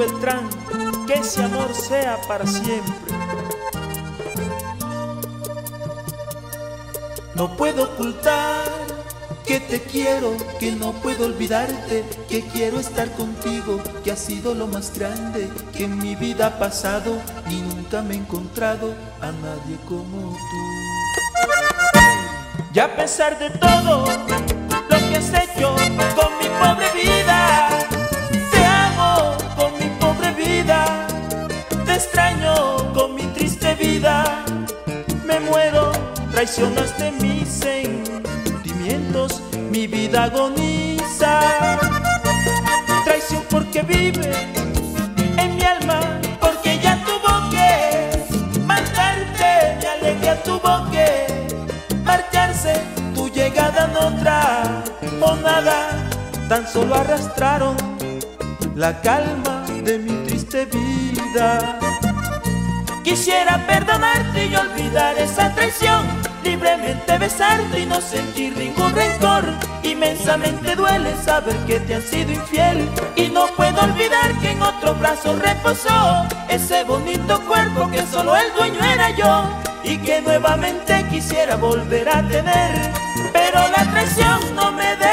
Beltrán, que ese amor sea para siempre. No puedo ocultar que te quiero, que no puedo olvidarte, que quiero estar contigo, que ha sido lo más grande que en mi vida ha pasado y nunca me he encontrado a nadie como tú. Y a pesar de todo lo que has hecho con mi pobre vida, traicionaste mis sentimientos, mi vida agoniza. Traición porque vive en mi alma, porque ya tuvo que matarte, mi alegría tuvo que marcharse, tu llegada no trajo nada, tan solo arrastraron la calma de mi triste vida. Quisiera perdonarte y olvidar esa traición, libremente besarte y no sentir ningún rencor. Inmensamente duele saber que te han sido infiel y no puedo olvidar que en otro brazo reposó ese bonito cuerpo que solo el dueño era yo y que nuevamente quisiera volver a tener, pero la traición no me deja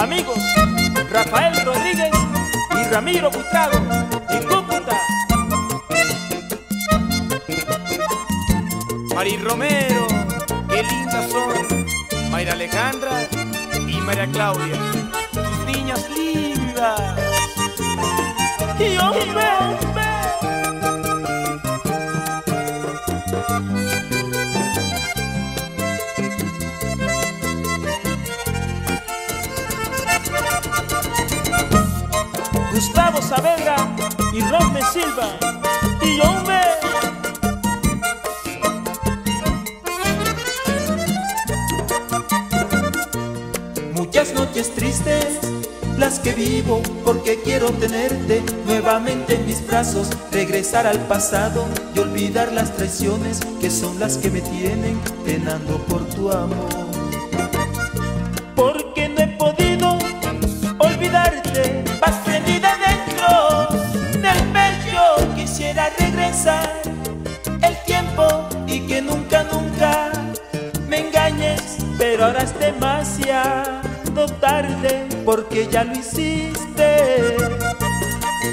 Amigos, Rafael Rodríguez y Ramiro Butrago en Cúcuta. Mari Romero, qué lindas son. Mayra Alejandra y María Claudia, tus niñas lindas. Y hombre, Gustavo Saavedra y Rodney Silva. Y hombre. Muchas noches tristes las que vivo porque quiero tenerte nuevamente en mis brazos, regresar al pasado y olvidar las traiciones que son las que me tienen penando por tu amor. El tiempo y que nunca, nunca me engañes, pero ahora es demasiado tarde porque ya lo hiciste.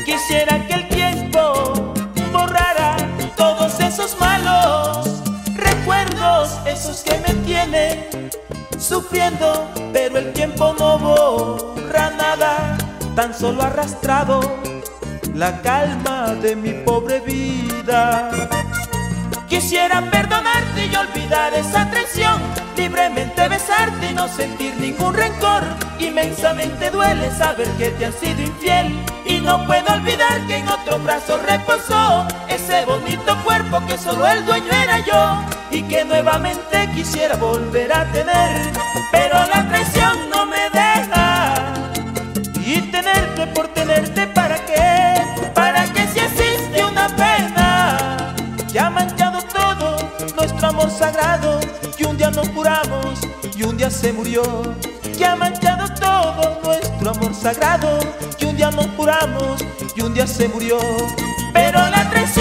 Quisiera que el tiempo borrara todos esos malos recuerdos, esos que me tienen sufriendo, pero el tiempo no borra nada, tan solo arrastrado la calma de mi pobre vida. Quisiera perdonarte y olvidar esa traición, libremente besarte y no sentir ningún rencor. Inmensamente duele saber que te han sido infiel y no puedo olvidar que en otro brazo reposó ese bonito cuerpo que solo el dueño era yo y que nuevamente quisiera volver a tener, pero nos juramos y un día se murió. Que ha manchado todo nuestro amor sagrado que un día nos juramos y un día se murió. Pero la traición